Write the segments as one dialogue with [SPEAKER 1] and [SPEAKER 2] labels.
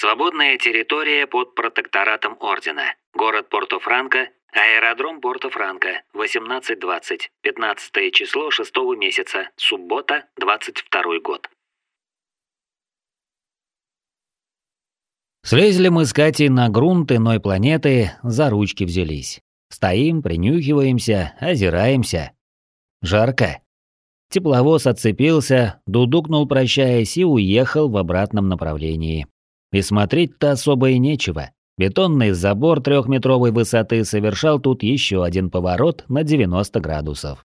[SPEAKER 1] Свободная территория под протекторатом Ордена. Город Порто-Франко, аэродром Порто-Франко, 18.20, 15 число 6 месяца, суббота, 22 год.
[SPEAKER 2] Слезли мы с Катей на грунт иной планеты, за ручки взялись. Стоим, принюхиваемся, озираемся. Жарко. Тепловоз отцепился, дудукнул, прощаясь, и уехал в обратном направлении. И смотреть-то особо и нечего. Бетонный забор трехметровой высоты совершал тут еще один поворот на 90 градусов.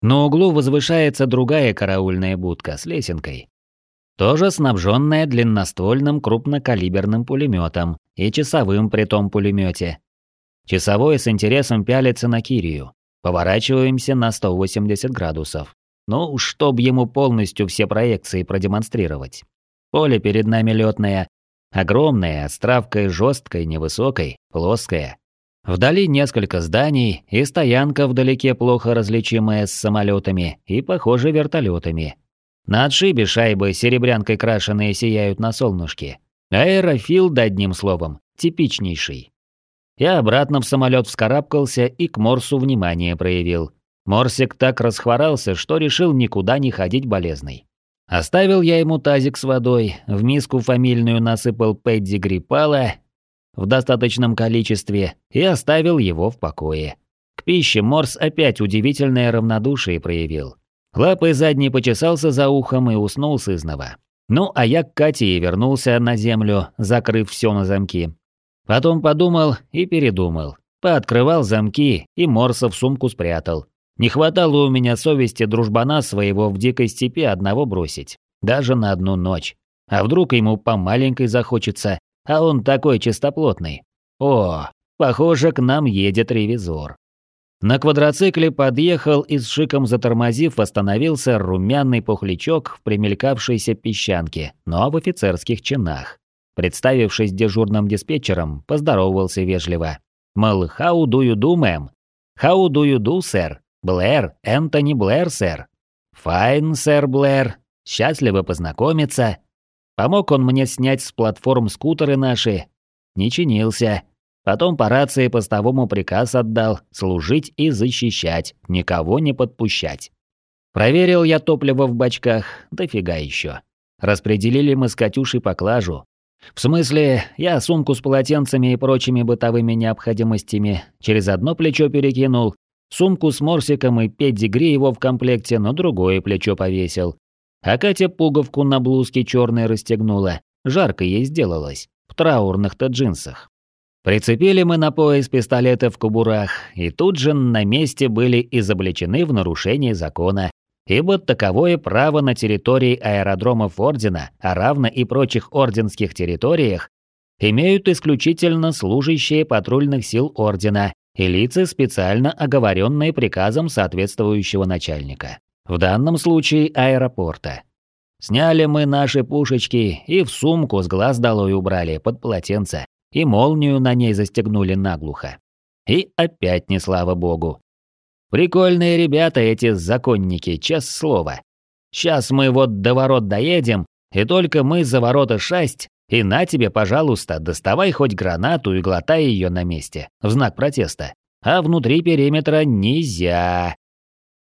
[SPEAKER 2] На углу возвышается другая караульная будка с лесенкой. Тоже снабженная длинноствольным крупнокалиберным пулеметом и часовым при том пулемете. Часовой с интересом пялится на Кирию. Поворачиваемся на 180 градусов. Ну, чтоб ему полностью все проекции продемонстрировать. Поле перед нами летное, Огромная, с травкой жесткой, невысокой, плоская. Вдали несколько зданий и стоянка вдалеке плохо различимая с самолетами и, похоже, вертолетами. На отшибе шайбы серебрянкой крашеные сияют на солнышке. Аэрофил, да одним словом, типичнейший. Я обратно в самолет вскарабкался и к Морсу внимание проявил. Морсик так расхворался, что решил никуда не ходить болезный. Оставил я ему тазик с водой, в миску фамильную насыпал педдигри пала в достаточном количестве и оставил его в покое. К пище Морс опять удивительное равнодушие проявил. Лапой задней почесался за ухом и уснул сызново. Ну, а я к Кате и вернулся на землю, закрыв все на замки. Потом подумал и передумал. Пооткрывал замки и Морса в сумку спрятал. Не хватало у меня совести дружбана своего в дикой степи одного бросить. Даже на одну ночь. А вдруг ему по маленькой захочется, а он такой чистоплотный. О, похоже, к нам едет ревизор. На квадроцикле подъехал и с шиком затормозив остановился румяный пухлячок в примелькавшейся песчанке, но в офицерских чинах. Представившись дежурным диспетчером, поздоровался вежливо. Мол, how do you do, мэм? How сэр? Блэр, Энтони Блэр, сэр. Файн, сэр Блэр. Счастливо познакомиться. Помог он мне снять с платформ скутеры наши. Не чинился. Потом по рации постовому приказ отдал служить и защищать, никого не подпущать. Проверил я топливо в бачках, дофига еще. Распределили мы с Катюшей поклажу. В смысле, я сумку с полотенцами и прочими бытовыми необходимостями через одно плечо перекинул, Сумку с морсиком и педигри его в комплекте на другое плечо повесил. А Катя пуговку на блузке черной расстегнула. Жарко ей сделалось. В траурных-то джинсах. Прицепили мы на пояс пистолеты в кобурах, и тут же на месте были изобличены в нарушении закона, ибо таковое право на территории аэродромов Ордена, а равно и прочих орденских территориях, имеют исключительно служащие патрульных сил Ордена и лица, специально оговоренные приказом соответствующего начальника. В данном случае аэропорта. Сняли мы наши пушечки и в сумку с глаз долой убрали под полотенце, и молнию на ней застегнули наглухо. И опять не слава богу. Прикольные ребята эти законники, честное слово. Сейчас мы вот до ворот доедем, и только мы за ворота шасть, и на тебе, пожалуйста, доставай хоть гранату и глотай ее на месте, в знак протеста. А внутри периметра нельзя.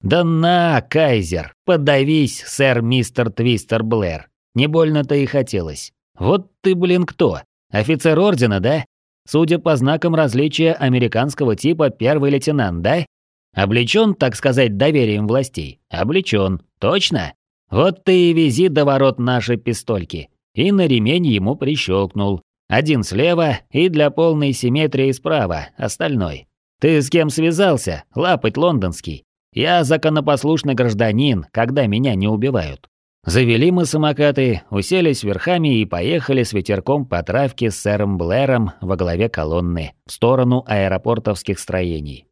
[SPEAKER 2] Да на, Кайзер, подавись, сэр мистер Твистер Блэр. Не больно-то и хотелось. Вот ты, блин, кто? Офицер ордена, да? Судя по знакам различия американского типа первый лейтенант, да? Облечен, так сказать, доверием властей. Облечен, точно? Вот ты и вези до ворот наши пистольки и на ремень ему прищелкнул. Один слева и для полной симметрии справа, остальной. Ты с кем связался, лапать лондонский? Я законопослушный гражданин, когда меня не убивают. Завели мы самокаты, уселись верхами и поехали с ветерком по травке с сэром Блэром во главе колонны в сторону аэропортовских строений.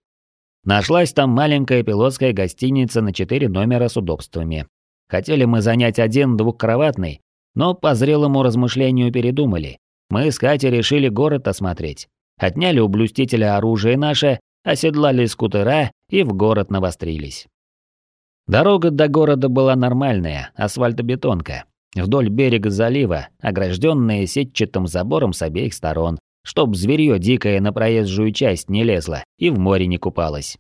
[SPEAKER 2] Нашлась там маленькая пилотская гостиница на четыре номера с удобствами. Хотели мы занять один двухкроватный, но по зрелому размышлению передумали. Мы с Катей решили город осмотреть. Отняли у блюстителя оружие наше, оседлали скутера и в город навострились. Дорога до города была нормальная, асфальтобетонка. Вдоль берега залива, огражденные сетчатым забором с обеих сторон, чтоб зверье дикое на проезжую часть не лезло и в море не купалось.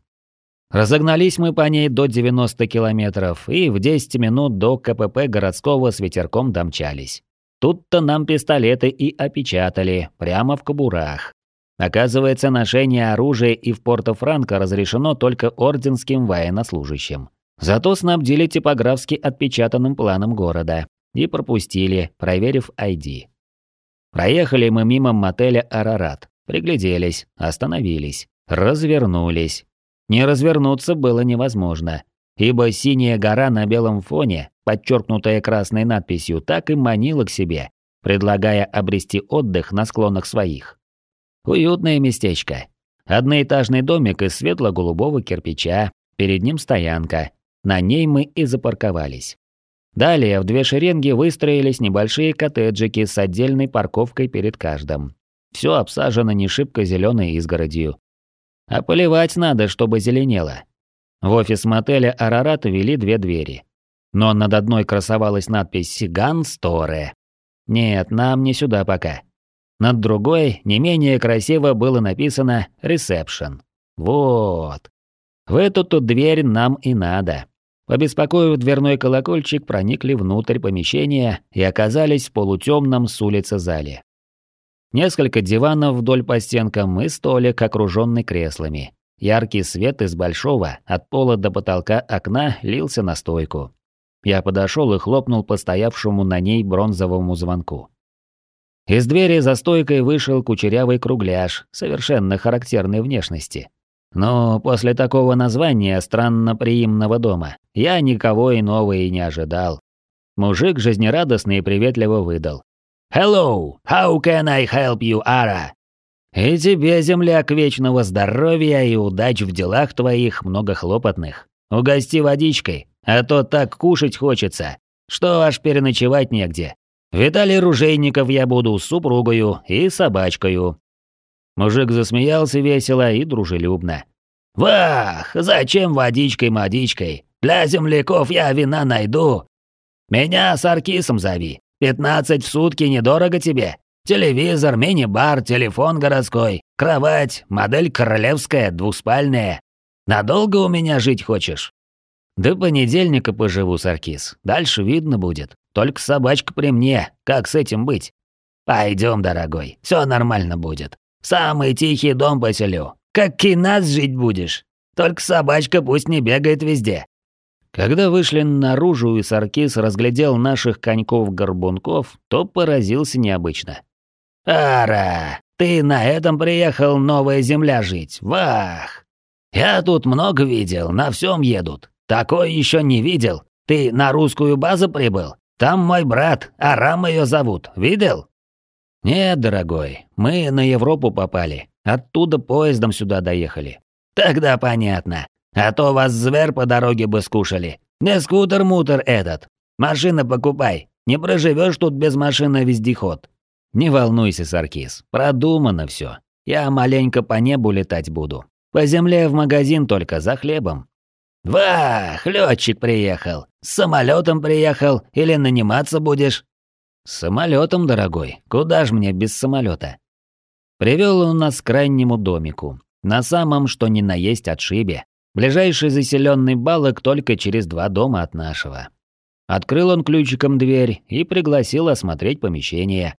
[SPEAKER 2] Разогнались мы по ней до 90 километров и в 10 минут до КПП городского с ветерком домчались. Тут-то нам пистолеты и опечатали, прямо в кобурах. Оказывается, ношение оружия и в Порто-Франко разрешено только орденским военнослужащим. Зато снабдили типографски отпечатанным планом города и пропустили, проверив ID. Проехали мы мимо мотеля «Арарат», пригляделись, остановились, развернулись. Не развернуться было невозможно, ибо синяя гора на белом фоне, подчеркнутая красной надписью, так и манила к себе, предлагая обрести отдых на склонах своих. Уютное местечко. Одноэтажный домик из светло-голубого кирпича, перед ним стоянка. На ней мы и запарковались. Далее в две шеренги выстроились небольшие коттеджики с отдельной парковкой перед каждым. Все обсажено не шибко зеленой изгородью. А поливать надо, чтобы зеленело. В офис мотеля «Арарат» вели две двери. Но над одной красовалась надпись «Ган Сторе». Нет, нам не сюда пока. Над другой, не менее красиво было написано «Ресепшн». Вот. В эту-то дверь нам и надо. Побеспокоив дверной колокольчик, проникли внутрь помещения и оказались в полутемном с улицы зале. Несколько диванов вдоль по стенкам и столик, окруженный креслами. Яркий свет из большого, от пола до потолка окна, лился на стойку. Я подошел и хлопнул по стоявшему на ней бронзовому звонку. Из двери за стойкой вышел кучерявый кругляш, совершенно характерной внешности. Но после такого названия странно приимного дома я никого иного и не ожидал. Мужик жизнерадостно и приветливо выдал. «Hello, how can I help you, Ара?» «И тебе, земляк, вечного здоровья и удач в делах твоих многохлопотных. Угости водичкой, а то так кушать хочется, что аж переночевать негде. Виталий Ружейников я буду супругою и собачкою. Мужик засмеялся весело и дружелюбно. «Вах, зачем водичкой-модичкой? Для земляков я вина найду. Меня с Аркисом зови. Пятнадцать в сутки недорого тебе. Телевизор, мини-бар, телефон городской, кровать, модель королевская, двуспальная. Надолго у меня жить хочешь?» «До понедельника поживу, Саркис. Дальше видно будет. Только собачка при мне. Как с этим быть?» «Пойдем, дорогой. Все нормально будет. Самый тихий дом поселю. Как кинас жить будешь. Только собачка пусть не бегает везде». Когда вышли наружу и Саркис разглядел наших коньков-горбунков, то поразился необычно. «Ара, ты на этом приехал новая земля жить, вах! Я тут много видел, на всем едут. Такой еще не видел. Ты на русскую базу прибыл? Там мой брат, Арам ее зовут, видел?» «Нет, дорогой, мы на Европу попали. Оттуда поездом сюда доехали». «Тогда понятно. А то вас зверь по дороге бы скушали. Не скутер-мутер этот. Машина покупай. Не проживешь тут без машины вездеход». «Не волнуйся, Саркис, продумано все. Я маленько по небу летать буду. По земле в магазин только за хлебом». «Вах, летчик приехал. С самолетом приехал или наниматься будешь?» «С самолетом, дорогой. Куда ж мне без самолета? Привел он нас к крайнему домику. На самом, что ни на есть отшибе. Ближайший заселенный балок только через два дома от нашего. Открыл он ключиком дверь и пригласил осмотреть помещение.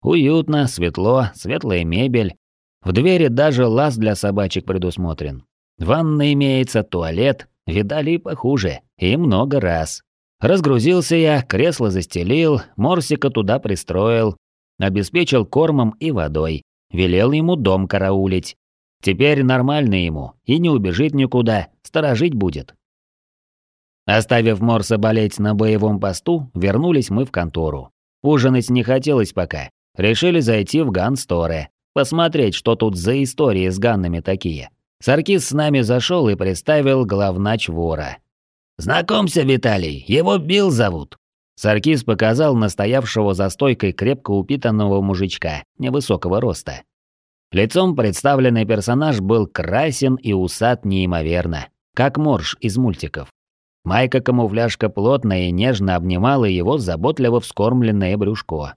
[SPEAKER 2] Уютно, светло, светлая мебель. В двери даже лаз для собачек предусмотрен. Ванна имеется, туалет, видали похуже, и много раз. Разгрузился я, кресло застелил, Морсика туда пристроил, обеспечил кормом и водой, велел ему дом караулить. Теперь нормально ему, и не убежит никуда, сторожить будет. Оставив Морса болеть на боевом посту, вернулись мы в контору. Ужинать не хотелось пока. Решили зайти в Гансторе, посмотреть, что тут за истории с ганнами такие. Саркис с нами зашел и представил главнач вора. «Знакомься, Виталий, его Билл зовут». Саркис показал настоявшего за стойкой крепко упитанного мужичка, невысокого роста. Лицом представленный персонаж был красен и усат неимоверно, как морж из мультиков. Майка-камуфляжка плотно и нежно обнимала его заботливо вскормленное брюшко.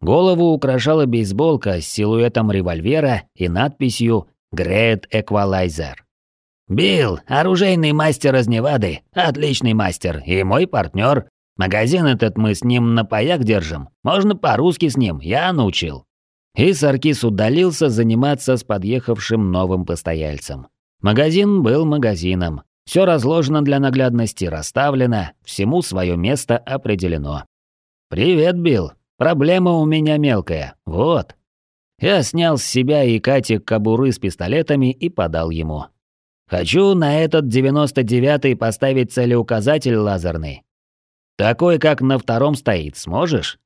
[SPEAKER 2] Голову украшала бейсболка с силуэтом револьвера и надписью «Great Equalizer». «Билл, оружейный мастер из Невады, отличный мастер, и мой партнер. Магазин этот мы с ним на паяк держим, можно по-русски с ним, я научил». И Саркис удалился заниматься с подъехавшим новым постояльцем. Магазин был магазином, все разложено для наглядности, расставлено, всему свое место определено. «Привет, Билл. Проблема у меня мелкая. Вот». Я снял с себя и Кати кобуры с пистолетами и подал ему. «Хочу на этот 99-й поставить целеуказатель лазерный. Такой, как на втором стоит, сможешь?»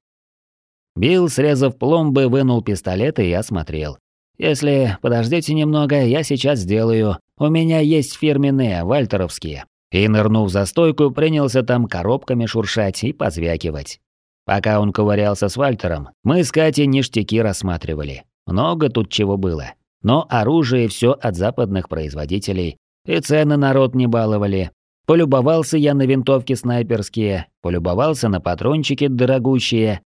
[SPEAKER 2] Билл, срезав пломбы, вынул пистолет и осмотрел. «Если подождите немного, я сейчас сделаю. У меня есть фирменные, вальтеровские». И, нырнув за стойку, принялся там коробками шуршать и позвякивать. Пока он ковырялся с Вальтером, мы с Катей ништяки рассматривали. Много тут чего было. Но оружие все от западных производителей. И цены народ не баловали. Полюбовался я на винтовки снайперские, полюбовался на патрончики дорогущие,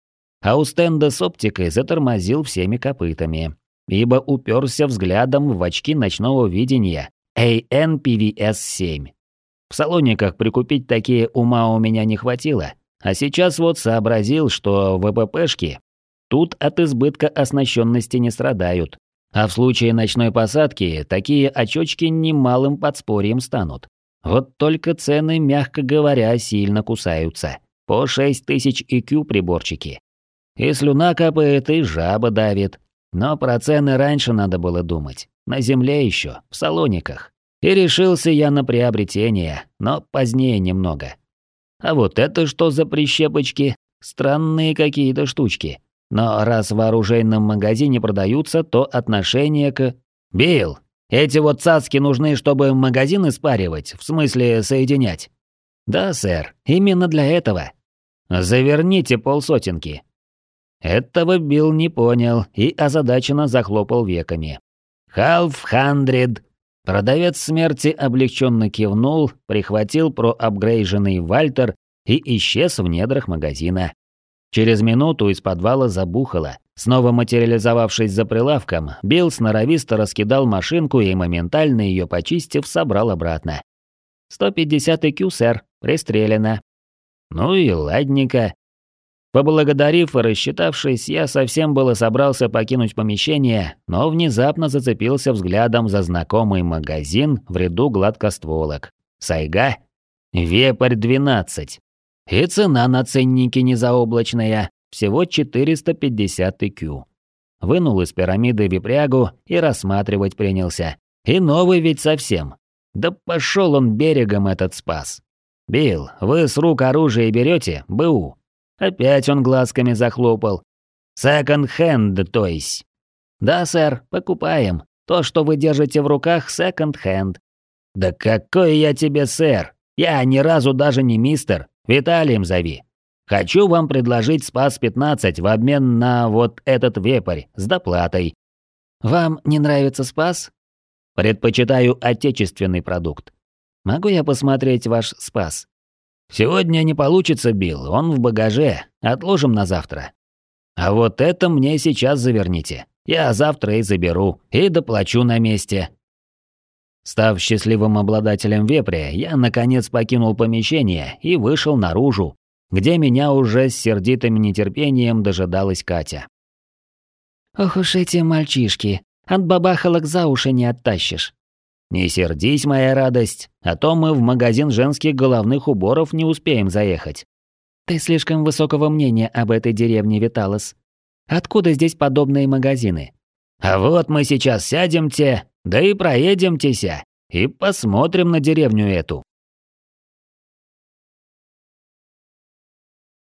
[SPEAKER 2] а у стенда с оптикой затормозил всеми копытами, ибо уперся взглядом в очки ночного видения, ANPVS-7. В салониках прикупить такие ума у меня не хватило, а сейчас вот сообразил, что ВППшки тут от избытка оснащенности не страдают, а в случае ночной посадки такие очочки немалым подспорьем станут. Вот только цены, мягко говоря, сильно кусаются. По 6000 IQ приборчики. И слюна капает, и жаба давит. Но про цены раньше надо было думать. На земле еще, в салониках. И решился я на приобретение, но позднее немного. А вот это что за прищепочки? Странные какие-то штучки. Но раз в оружейном магазине продаются, то отношение к... Билл, эти вот цацки нужны, чтобы магазины спаривать, в смысле соединять. Да, сэр, именно для этого. Заверните полсотенки. Этого Билл не понял и озадаченно захлопал веками. «Half hundred!» Продавец смерти облегченно кивнул, прихватил проапгрейженный Вальтер и исчез в недрах магазина. Через минуту из подвала забухало. Снова материализовавшись за прилавком, Билл сноровисто раскидал машинку и, моментально ее почистив, собрал обратно. «150 IQ, сэр, пристрелено». «Ну и ладненько. Поблагодарив и рассчитавшись, я совсем было собрался покинуть помещение, но внезапно зацепился взглядом за знакомый магазин в ряду гладкостволок. Сайга? Вепрь-12. И цена на ценнике незаоблачная, всего 450 IQ. Вынул из пирамиды випрягу и рассматривать принялся. И новый ведь совсем. Да пошел он берегом этот спас. Бил, вы с рук оружие берете, БУ. Опять он глазками захлопал. «Секонд-хенд, то есть?» «Да, сэр, покупаем. То, что вы держите в руках, секонд-хенд». «Да какой я тебе, сэр? Я ни разу даже не мистер. Виталием зови. Хочу вам предложить Спас-15 в обмен на вот этот вепрь с доплатой». «Вам не нравится Спас?» «Предпочитаю отечественный продукт. Могу я посмотреть ваш Спас?» Сегодня не получится, Билл, он в багаже. Отложим на завтра. А вот это мне сейчас заверните. Я завтра и заберу, и доплачу на месте. Став счастливым обладателем вепря, я наконец покинул помещение и вышел наружу, где меня уже с сердитым нетерпением дожидалась Катя.
[SPEAKER 3] «Ох уж эти мальчишки, от бабахалок за уши не оттащишь.
[SPEAKER 2] «Не сердись, моя радость, а то мы в магазин женских головных уборов не успеем заехать».
[SPEAKER 3] «Ты слишком высокого мнения об этой деревне, Виталос. Откуда здесь подобные магазины?»
[SPEAKER 2] «А вот мы сейчас сядемте, да и проедемтеся, и посмотрим на деревню эту».